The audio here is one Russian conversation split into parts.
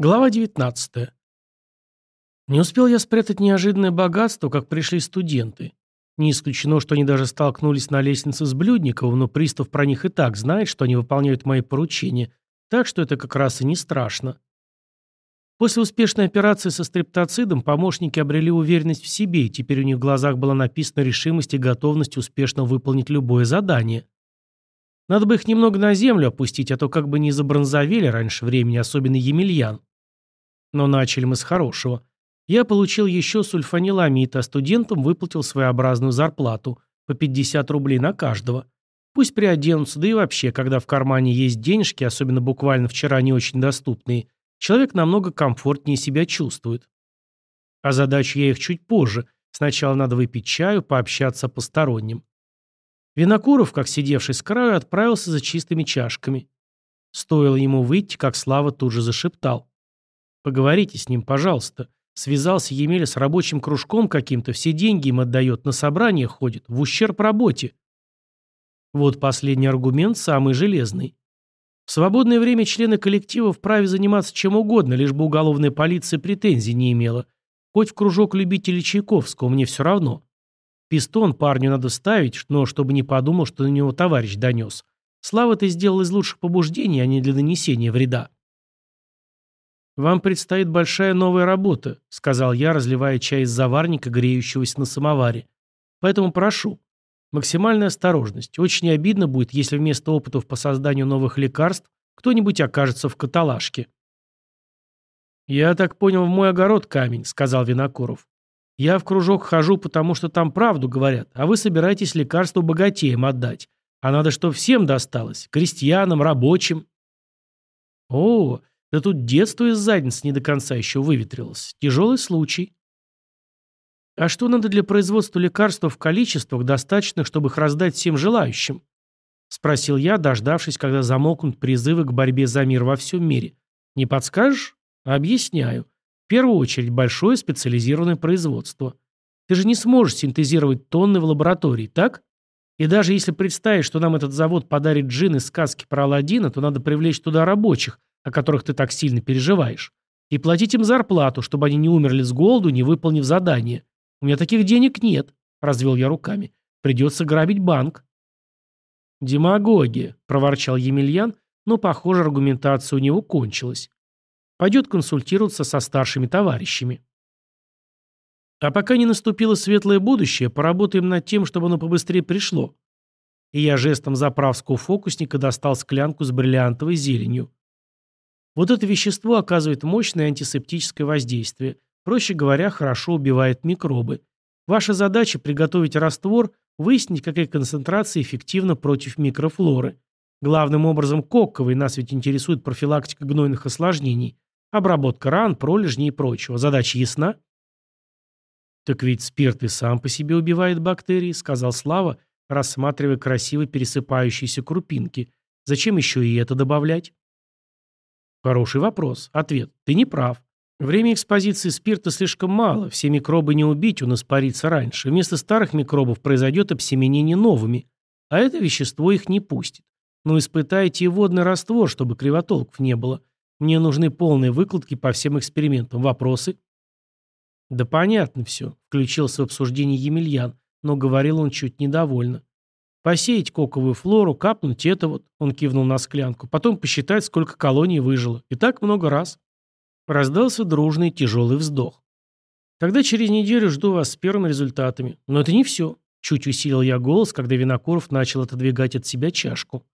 Глава 19. Не успел я спрятать неожиданное богатство, как пришли студенты. Не исключено, что они даже столкнулись на лестнице с Блюдниковым, но пристав про них и так знает, что они выполняют мои поручения, так что это как раз и не страшно. После успешной операции со стрептоцидом помощники обрели уверенность в себе, и теперь у них в глазах была написана решимость и готовность успешно выполнить любое задание. Надо бы их немного на землю опустить, а то как бы не забронзовели раньше времени, особенно Емельян. Но начали мы с хорошего. Я получил еще сульфаниламид, а студентам выплатил своеобразную зарплату по 50 рублей на каждого. Пусть приоденутся, да и вообще, когда в кармане есть денежки, особенно буквально вчера не очень доступные, человек намного комфортнее себя чувствует. А задачу я их чуть позже. Сначала надо выпить чаю, пообщаться посторонним. Винокуров, как сидевший с краю, отправился за чистыми чашками. Стоило ему выйти, как Слава тут же зашептал. Поговорите с ним, пожалуйста. Связался Емеля с рабочим кружком каким-то, все деньги им отдает, на собрание ходит, в ущерб работе. Вот последний аргумент, самый железный. В свободное время члены коллектива вправе заниматься чем угодно, лишь бы уголовная полиция претензий не имела. Хоть в кружок любителей Чайковского, мне все равно. Пистон парню надо ставить, но чтобы не подумал, что на него товарищ донес. Слава ты сделал из лучших побуждений, а не для нанесения вреда. «Вам предстоит большая новая работа», — сказал я, разливая чай из заварника, греющегося на самоваре. «Поэтому прошу. Максимальная осторожность. Очень обидно будет, если вместо опытов по созданию новых лекарств кто-нибудь окажется в каталажке». «Я так понял, в мой огород камень», — сказал Винокуров. «Я в кружок хожу, потому что там правду говорят, а вы собираетесь лекарство богатеям отдать. А надо, чтобы всем досталось. Крестьянам, рабочим». «О, да тут детство из задницы не до конца еще выветрилось. Тяжелый случай. А что надо для производства лекарства в количествах, достаточных, чтобы их раздать всем желающим? Спросил я, дождавшись, когда замолкнут призывы к борьбе за мир во всем мире. Не подскажешь? Объясняю. В первую очередь, большое специализированное производство. Ты же не сможешь синтезировать тонны в лаборатории, так? И даже если представить, что нам этот завод подарит джин из сказки про Аладдина, то надо привлечь туда рабочих, о которых ты так сильно переживаешь, и платить им зарплату, чтобы они не умерли с голоду, не выполнив задание. У меня таких денег нет, развел я руками. Придется грабить банк. Демагогия, проворчал Емельян, но, похоже, аргументация у него кончилась. Пойдет консультироваться со старшими товарищами. А пока не наступило светлое будущее, поработаем над тем, чтобы оно побыстрее пришло. И я жестом заправского фокусника достал склянку с бриллиантовой зеленью. Вот это вещество оказывает мощное антисептическое воздействие. Проще говоря, хорошо убивает микробы. Ваша задача – приготовить раствор, выяснить, какая концентрация эффективна против микрофлоры. Главным образом коковый, нас ведь интересует профилактика гнойных осложнений, обработка ран, пролежней и прочего. Задача ясна? «Так ведь спирт и сам по себе убивает бактерии», – сказал Слава, рассматривая красиво пересыпающиеся крупинки. «Зачем еще и это добавлять?» Хороший вопрос. Ответ. Ты не прав. Время экспозиции спирта слишком мало, все микробы не убить, он испарится раньше. Вместо старых микробов произойдет обсеменение новыми, а это вещество их не пустит. Но испытайте и водный раствор, чтобы кривотолков не было. Мне нужны полные выкладки по всем экспериментам. Вопросы? Да понятно все, включился в обсуждение Емельян, но говорил он чуть недовольно. Посеять коковую флору, капнуть это вот, он кивнул на склянку, потом посчитать, сколько колоний выжило. И так много раз. Раздался дружный тяжелый вздох. Тогда через неделю жду вас с первыми результатами. Но это не все. Чуть усилил я голос, когда Винокуров начал отодвигать от себя чашку.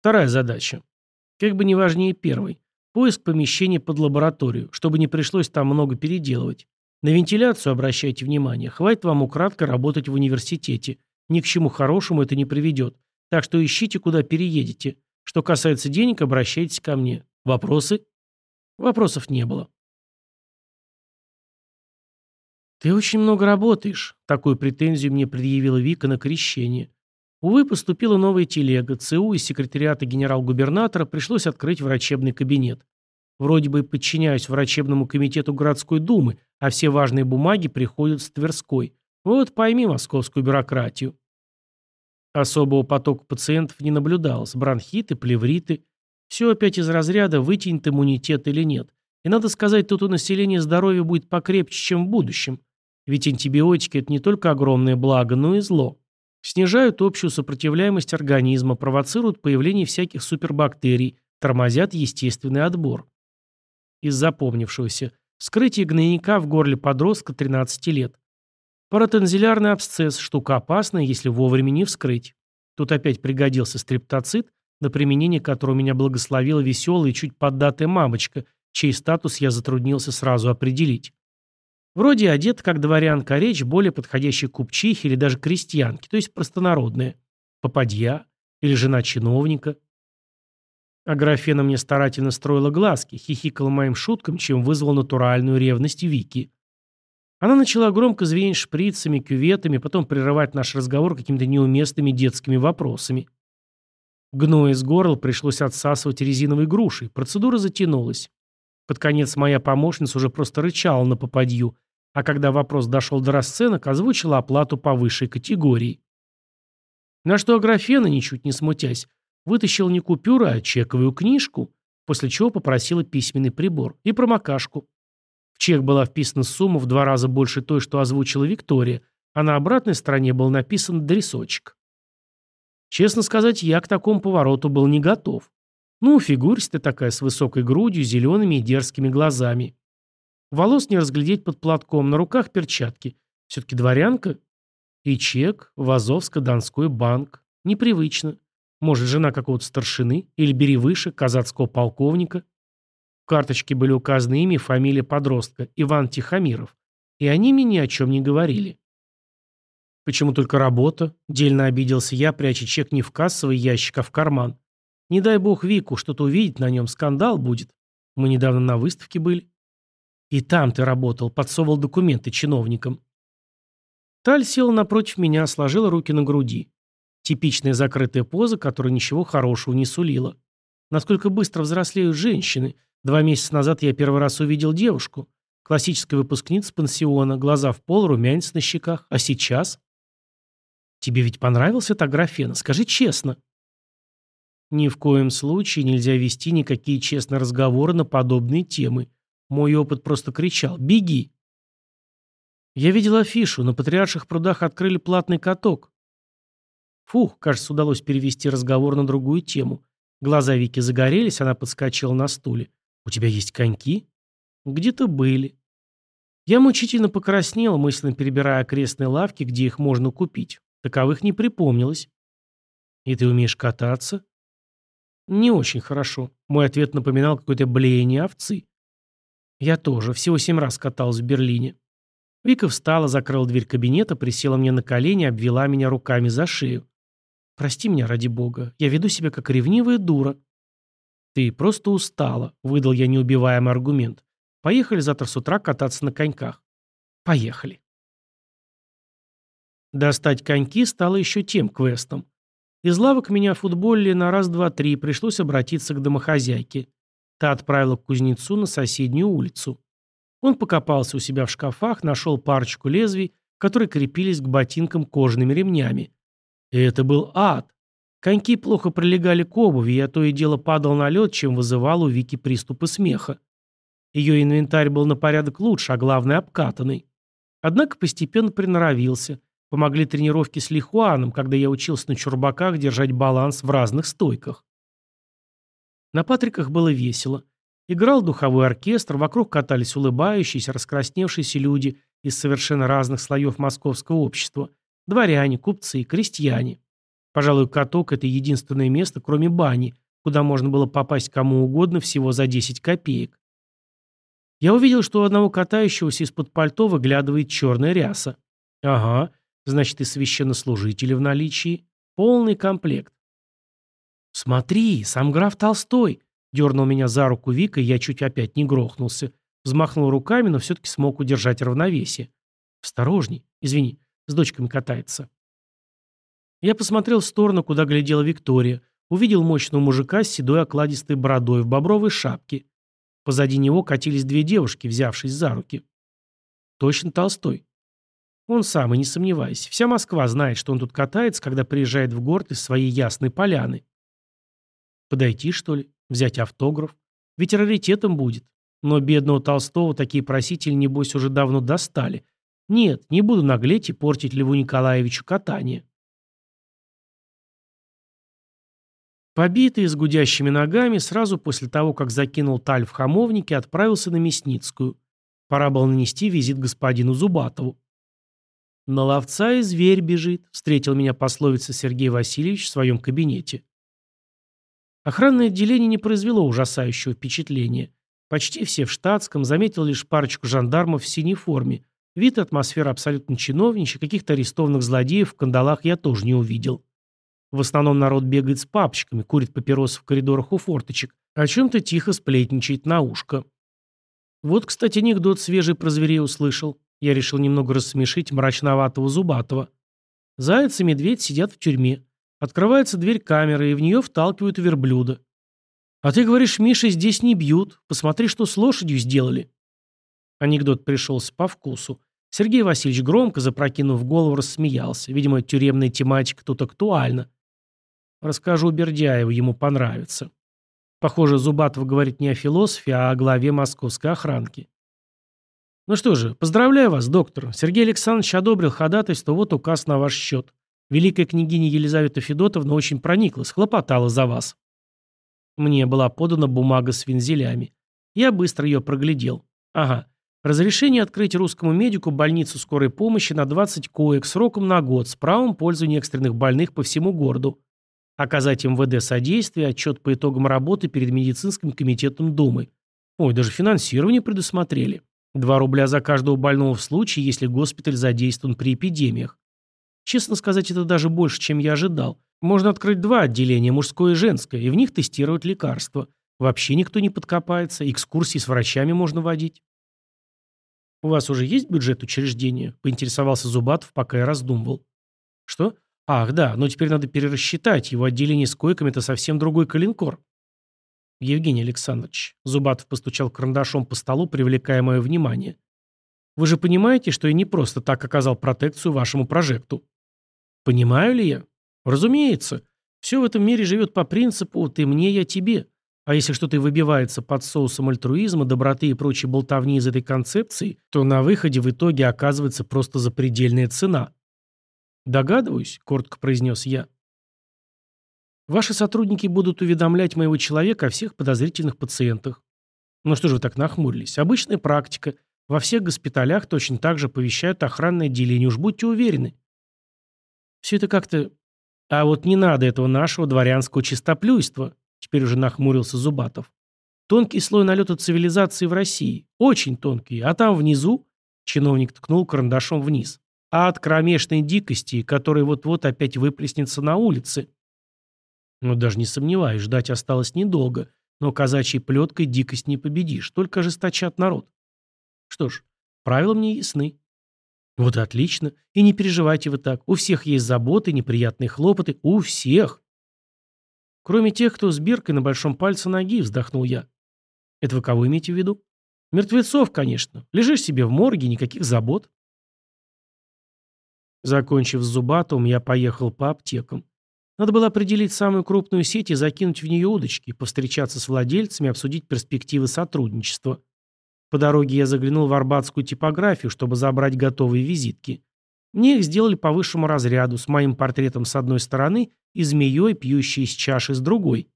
Вторая задача. Как бы не важнее первой. Поиск помещения под лабораторию, чтобы не пришлось там много переделывать. На вентиляцию обращайте внимание. Хватит вам украдкой работать в университете. Ни к чему хорошему это не приведет. Так что ищите, куда переедете. Что касается денег, обращайтесь ко мне. Вопросы? Вопросов не было. «Ты очень много работаешь», — такую претензию мне предъявила Вика на крещение. Увы, поступила новая телега. ЦУ из секретариата генерал-губернатора пришлось открыть врачебный кабинет. Вроде бы подчиняюсь врачебному комитету городской думы, а все важные бумаги приходят с Тверской. Вот пойми московскую бюрократию. Особого потока пациентов не наблюдалось. Бронхиты, плевриты. Все опять из разряда вытянет иммунитет или нет. И надо сказать, тут у населения здоровье будет покрепче, чем в будущем. Ведь антибиотики – это не только огромное благо, но и зло. Снижают общую сопротивляемость организма, провоцируют появление всяких супербактерий, тормозят естественный отбор. Из запомнившегося. Вскрытие гнойника в горле подростка 13 лет. Паратензилярный абсцесс – штука опасная, если вовремя не вскрыть. Тут опять пригодился стриптоцит, на применение которого меня благословила веселая и чуть поддатая мамочка, чей статус я затруднился сразу определить. Вроде одет как дворянка, а речь более подходящая купчихе или даже крестьянке, то есть простонародная. Попадья или жена чиновника. Аграфена мне старательно строила глазки, хихикала моим шуткам, чем вызвал натуральную ревность Вики. Она начала громко звенеть шприцами, кюветами, потом прерывать наш разговор какими-то неуместными детскими вопросами. Гной из горла пришлось отсасывать резиновой грушей. Процедура затянулась. Под конец моя помощница уже просто рычала на попадью, а когда вопрос дошел до расценок, озвучила оплату по высшей категории. На что Аграфена, ничуть не смутясь, вытащила не купюру, а чековую книжку, после чего попросила письменный прибор и промокашку. Чек была вписана сумма в два раза больше той, что озвучила Виктория, а на обратной стороне был написан адресочек. Честно сказать, я к такому повороту был не готов. Ну, фигурист ты такая с высокой грудью, зелеными и дерзкими глазами. Волос не разглядеть под платком, на руках перчатки. Все-таки дворянка? И чек в Азовско-Донской банк. Непривычно. Может, жена какого-то старшины? Или бери выше, казацкого полковника? В карточке были указаны имя фамилия подростка, Иван Тихомиров. И они мне ни о чем не говорили. Почему только работа? Дельно обиделся я, пряча чек не в кассовый ящик, а в карман. Не дай бог Вику что-то увидеть на нем, скандал будет. Мы недавно на выставке были. И там ты работал, подсовывал документы чиновникам. Таль села напротив меня, сложила руки на груди. Типичная закрытая поза, которая ничего хорошего не сулила. Насколько быстро взрослеют женщины. Два месяца назад я первый раз увидел девушку. Классическая выпускница пансиона, глаза в пол, румянец на щеках. А сейчас? Тебе ведь понравился та графена? Скажи честно. Ни в коем случае нельзя вести никакие честные разговоры на подобные темы. Мой опыт просто кричал «Беги!». Я видел афишу. На Патриарших прудах открыли платный каток. Фух, кажется, удалось перевести разговор на другую тему. Глаза Вики загорелись, она подскочила на стуле. «У тебя есть коньки?» «Где-то были». Я мучительно покраснел, мысленно перебирая окрестные лавки, где их можно купить. Таковых не припомнилось. «И ты умеешь кататься?» «Не очень хорошо». Мой ответ напоминал какое-то блеяние овцы. «Я тоже. Всего семь раз каталась в Берлине». Вика встала, закрыла дверь кабинета, присела мне на колени, обвела меня руками за шею. Прости меня ради бога. Я веду себя как ревнивая дура. Ты просто устала, выдал я неубиваемый аргумент. Поехали завтра с утра кататься на коньках. Поехали. Достать коньки стало еще тем квестом. Из лавок меня футболили на раз-два-три, пришлось обратиться к домохозяйке. Та отправила к кузнецу на соседнюю улицу. Он покопался у себя в шкафах, нашел парочку лезвий, которые крепились к ботинкам кожаными ремнями. И это был ад. Коньки плохо прилегали к обуви, я то и дело падал на лед, чем вызывал у Вики приступы смеха. Ее инвентарь был на порядок лучше, а главное обкатанный. Однако постепенно приноровился. Помогли тренировки с Лихуаном, когда я учился на чурбаках держать баланс в разных стойках. На Патриках было весело. Играл духовой оркестр, вокруг катались улыбающиеся, раскрасневшиеся люди из совершенно разных слоев московского общества – Дворяне, купцы, крестьяне. Пожалуй, каток – это единственное место, кроме бани, куда можно было попасть кому угодно всего за 10 копеек. Я увидел, что у одного катающегося из-под пальто выглядывает черная ряса. Ага, значит и священнослужители в наличии. Полный комплект. «Смотри, сам граф Толстой!» Дернул меня за руку Вика, и я чуть опять не грохнулся. Взмахнул руками, но все-таки смог удержать равновесие. «Осторожней. Извини. С дочками катается. Я посмотрел в сторону, куда глядела Виктория. Увидел мощного мужика с седой окладистой бородой в бобровой шапке. Позади него катились две девушки, взявшись за руки. Точно Толстой. Он сам, и не сомневайся. Вся Москва знает, что он тут катается, когда приезжает в город из своей ясной поляны. Подойти, что ли? Взять автограф? Ведь раритетом будет. Но бедного Толстого такие просители, небось, уже давно достали. Нет, не буду наглеть и портить Льву Николаевичу катание. Побитый, с гудящими ногами, сразу после того, как закинул таль в хамовнике, отправился на Мясницкую. Пора было нанести визит господину Зубатову. «На ловца и зверь бежит», — встретил меня пословица Сергей Васильевич в своем кабинете. Охранное отделение не произвело ужасающего впечатления. Почти все в штатском, заметил лишь парочку жандармов в синей форме. Вид и атмосфера абсолютно чиновничья, каких-то арестованных злодеев в кандалах я тоже не увидел. В основном народ бегает с папочками, курит папиросы в коридорах у форточек, о чем-то тихо сплетничает на ушко. Вот, кстати, анекдот свежий про зверей услышал. Я решил немного рассмешить мрачноватого Зубатого. Заяц и медведь сидят в тюрьме. Открывается дверь камеры, и в нее вталкивают верблюда. А ты говоришь, Миша, здесь не бьют. Посмотри, что с лошадью сделали. Анекдот пришелся по вкусу. Сергей Васильевич громко, запрокинув голову, рассмеялся. Видимо, тюремная тематика тут актуальна. Расскажу Бердяеву, ему понравится. Похоже, Зубатов говорит не о философе, а о главе московской охранки. Ну что же, поздравляю вас, доктор. Сергей Александрович одобрил ходатайство, вот указ на ваш счет. Великая княгиня Елизавета Федотовна очень прониклась, хлопотала за вас. Мне была подана бумага с вензелями. Я быстро ее проглядел. Ага. Разрешение открыть русскому медику больницу скорой помощи на 20 коек сроком на год с правом пользования экстренных больных по всему городу. Оказать МВД содействие, отчет по итогам работы перед медицинским комитетом Думы. Ой, даже финансирование предусмотрели. Два рубля за каждого больного в случае, если госпиталь задействован при эпидемиях. Честно сказать, это даже больше, чем я ожидал. Можно открыть два отделения, мужское и женское, и в них тестировать лекарства. Вообще никто не подкопается, экскурсии с врачами можно водить. «У вас уже есть бюджет учреждения?» – поинтересовался Зубатов, пока я раздумывал. «Что? Ах, да, но теперь надо перерасчитать. Его отделение с койками – это совсем другой калинкор». «Евгений Александрович», – Зубатов постучал карандашом по столу, привлекая мое внимание. «Вы же понимаете, что я не просто так оказал протекцию вашему прожекту?» «Понимаю ли я?» «Разумеется. Все в этом мире живет по принципу «ты мне, я тебе». А если что-то выбивается под соусом альтруизма, доброты и прочей болтовни из этой концепции, то на выходе в итоге оказывается просто запредельная цена. «Догадываюсь», — коротко произнес я. Ваши сотрудники будут уведомлять моего человека о всех подозрительных пациентах. Ну что же вы так нахмурились? Обычная практика. Во всех госпиталях точно так же оповещают охранное отделение, уж будьте уверены. Все это как-то... А вот не надо этого нашего дворянского чистоплюйства, теперь уже нахмурился Зубатов. Тонкий слой налета цивилизации в России. Очень тонкий. А там внизу... Чиновник ткнул карандашом вниз. А от кромешной дикости, которая вот-вот опять выплеснется на улице. Ну, даже не сомневаюсь, ждать осталось недолго, но казачьей плеткой дикость не победишь, только ожесточат народ. Что ж, правила мне ясны. Вот отлично. И не переживайте вы так. У всех есть заботы, неприятные хлопоты. У всех. Кроме тех, кто с биркой на большом пальце ноги, вздохнул я. Это вы кого имеете в виду? Мертвецов, конечно. Лежишь себе в морге, никаких забот. Закончив с Зубатовым, я поехал по аптекам. Надо было определить самую крупную сеть и закинуть в нее удочки, повстречаться с владельцами, обсудить перспективы сотрудничества. По дороге я заглянул в арбатскую типографию, чтобы забрать готовые визитки. Мне их сделали по высшему разряду, с моим портретом с одной стороны и змеей, пьющей из чаши с другой.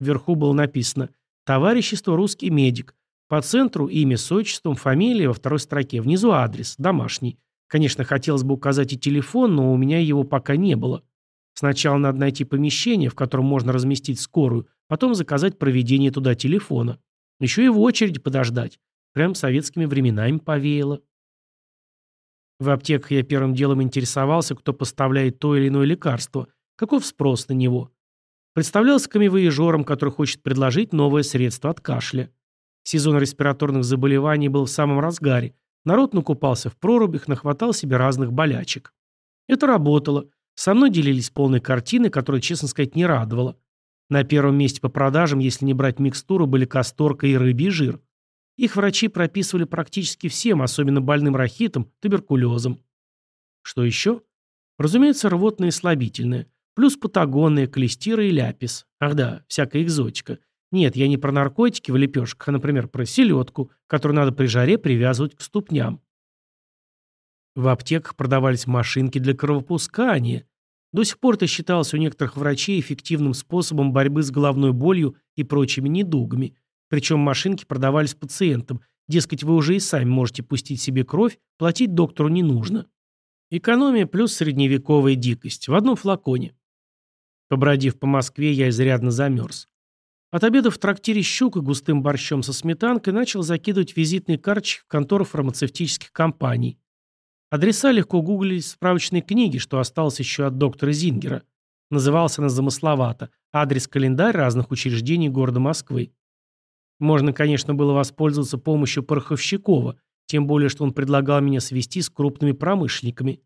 Вверху было написано «Товарищество «Русский медик». По центру имя с отчеством, фамилия, во второй строке. Внизу адрес, домашний. Конечно, хотелось бы указать и телефон, но у меня его пока не было. Сначала надо найти помещение, в котором можно разместить скорую, потом заказать проведение туда телефона. Еще и в очереди подождать. Прям советскими временами повеяло. В аптеках я первым делом интересовался, кто поставляет то или иное лекарство, каков спрос на него. Представлялся камевоежором, который хочет предложить новое средство от кашля. Сезон респираторных заболеваний был в самом разгаре. Народ накупался в прорубях, нахватал себе разных болячек. Это работало. Со мной делились полной картины, которая, честно сказать, не радовала. На первом месте по продажам, если не брать микстуру, были касторка и рыбий жир. Их врачи прописывали практически всем, особенно больным рахитом, туберкулезом. Что еще? Разумеется, рвотные и слабительные. Плюс патагонные, клестиры и ляпис. Ах да, всякая экзотика. Нет, я не про наркотики в лепешках, а, например, про селедку, которую надо при жаре привязывать к ступням. В аптеках продавались машинки для кровопускания. До сих пор это считалось у некоторых врачей эффективным способом борьбы с головной болью и прочими недугами. Причем машинки продавались пациентам. Дескать, вы уже и сами можете пустить себе кровь, платить доктору не нужно. Экономия плюс средневековая дикость. В одном флаконе. Побродив по Москве, я изрядно замерз. От обеда в трактире «Щук» и густым борщом со сметанкой начал закидывать визитные карточки в контору фармацевтических компаний. Адреса легко гуглились в справочной книге, что осталось еще от доктора Зингера. Назывался она замысловато «Адрес-календарь разных учреждений города Москвы». Можно, конечно, было воспользоваться помощью Пороховщикова, тем более, что он предлагал меня свести с крупными промышленниками.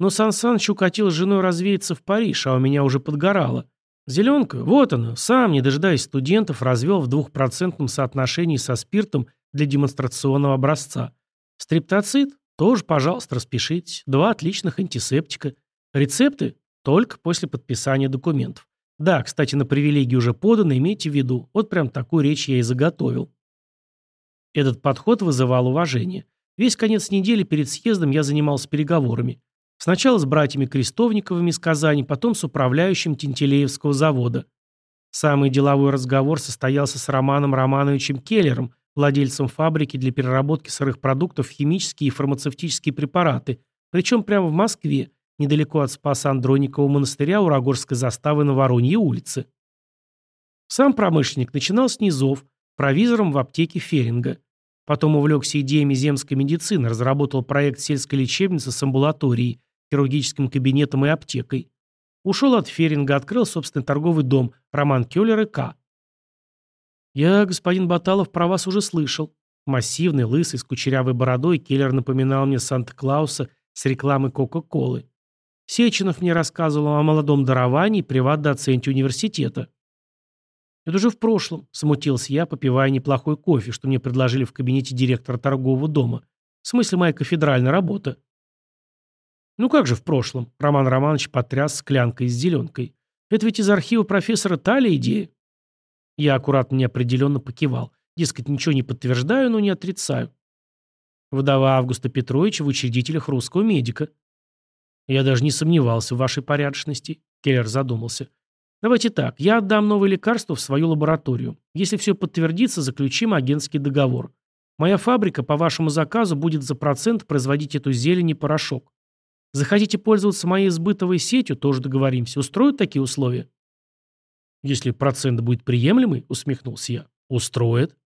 Но Сан Саныч укатил с женой развеяться в Париж, а у меня уже подгорало. Зеленка, вот она, сам, не дожидаясь студентов, развел в двухпроцентном соотношении со спиртом для демонстрационного образца. Стриптоцит? Тоже, пожалуйста, распишитесь. Два отличных антисептика. Рецепты? Только после подписания документов. Да, кстати, на привилегии уже подано, имейте в виду. Вот прям такую речь я и заготовил. Этот подход вызывал уважение. Весь конец недели перед съездом я занимался переговорами. Сначала с братьями Крестовниковыми из Казани, потом с управляющим Тентелеевского завода. Самый деловой разговор состоялся с Романом Романовичем Келлером, владельцем фабрики для переработки сырых продуктов в химические и фармацевтические препараты, причем прямо в Москве, недалеко от Спаса Андроникова монастыря у Рогорской заставы на Вороньей улице. Сам промышленник начинал с низов, провизором в аптеке Феринга. Потом увлекся идеями земской медицины, разработал проект сельской лечебницы с амбулаторией, хирургическим кабинетом и аптекой. Ушел от Феринга, открыл собственный торговый дом Роман Келлер и К. «Я, господин Баталов, про вас уже слышал». Массивный, лысый, с кучерявой бородой, Келлер напоминал мне Санта-Клауса с рекламой Кока-Колы. Сеченов мне рассказывал о молодом даровании приват-доценте университета. «Это уже в прошлом», — смутился я, попивая неплохой кофе, что мне предложили в кабинете директора торгового дома. В смысле, моя кафедральная работа. Ну как же в прошлом? Роман Романович потряс склянкой с зеленкой. Это ведь из архива профессора Таля идея. Я аккуратно неопределенно покивал. Дескать, ничего не подтверждаю, но не отрицаю. Вдова Августа Петровича в учредителях русского медика. Я даже не сомневался в вашей порядочности. Келлер задумался. Давайте так, я отдам новое лекарство в свою лабораторию. Если все подтвердится, заключим агентский договор. Моя фабрика по вашему заказу будет за процент производить эту зелень и порошок. Захотите пользоваться моей сбытовой сетью, тоже договоримся. Устроят такие условия? Если процент будет приемлемый, усмехнулся я. Устроит.